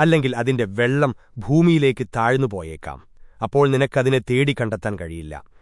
അല്ലെങ്കിൽ അതിന്റെ വെള്ളം ഭൂമിയിലേക്ക് താഴ്ന്നു പോയേക്കാം അപ്പോൾ നിനക്കതിനെ തേടി കണ്ടെത്താൻ കഴിയില്ല.